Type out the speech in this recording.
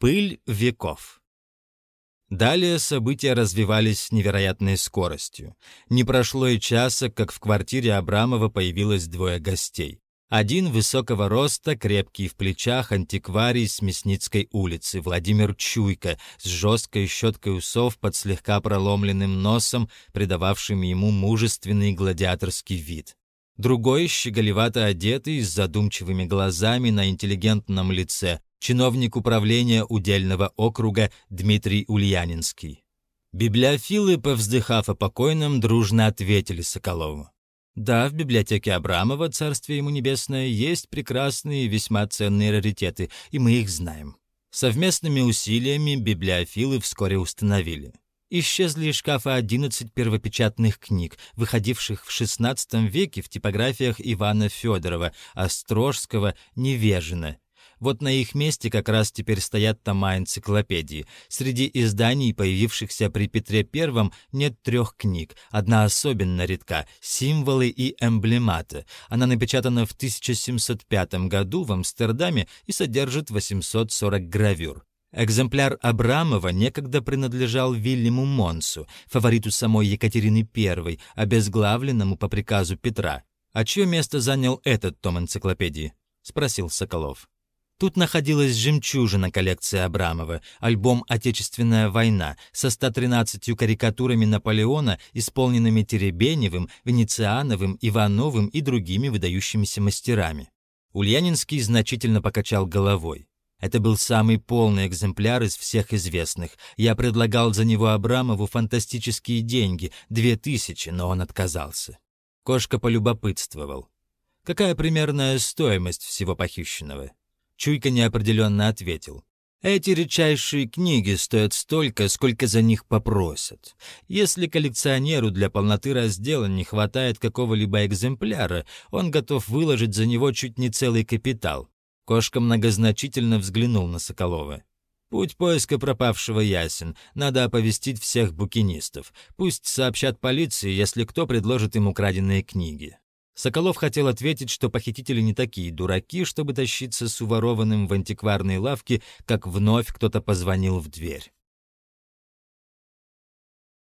Пыль веков. Далее события развивались с невероятной скоростью. Не прошло и часа, как в квартире Абрамова появилось двое гостей. Один высокого роста, крепкий в плечах, антикварий с Мясницкой улицы, Владимир Чуйка, с жесткой щеткой усов под слегка проломленным носом, придававшим ему мужественный гладиаторский вид. Другой, щеголевато одетый, с задумчивыми глазами на интеллигентном лице, чиновник управления удельного округа Дмитрий Ульянинский. Библиофилы, повздыхав о покойном, дружно ответили Соколову. Да, в библиотеке Абрамова, царствие ему небесное, есть прекрасные и весьма ценные раритеты, и мы их знаем. Совместными усилиями библиофилы вскоре установили. Исчезли из шкафа 11 первопечатных книг, выходивших в XVI веке в типографиях Ивана Федорова, Острожского, Невежина вот на их месте как раз теперь стоят тома энциклопедии. Среди изданий, появившихся при Петре I, нет трех книг. Одна особенно редка — «Символы и эмблематы». Она напечатана в 1705 году в Амстердаме и содержит 840 гравюр. Экземпляр Абрамова некогда принадлежал Вильяму Монсу, фавориту самой Екатерины I, обезглавленному по приказу Петра. «А чье место занял этот том энциклопедии?» — спросил Соколов. Тут находилась жемчужина коллекции Абрамова, альбом «Отечественная война» со 113 карикатурами Наполеона, исполненными Теребеневым, Венециановым, Ивановым и другими выдающимися мастерами. Ульянинский значительно покачал головой. Это был самый полный экземпляр из всех известных. Я предлагал за него Абрамову фантастические деньги, две тысячи, но он отказался. Кошка полюбопытствовал. Какая примерная стоимость всего похищенного? Чуйка неопределенно ответил. Эти редчайшие книги стоят столько, сколько за них попросят. Если коллекционеру для полноты раздела не хватает какого-либо экземпляра, он готов выложить за него чуть не целый капитал. Кошка многозначительно взглянул на Соколова. Путь поиска пропавшего ясен. Надо оповестить всех букинистов. Пусть сообщат полиции, если кто предложит им украденные книги. Соколов хотел ответить, что похитители не такие дураки, чтобы тащиться с уворованным в антикварной лавке, как вновь кто-то позвонил в дверь.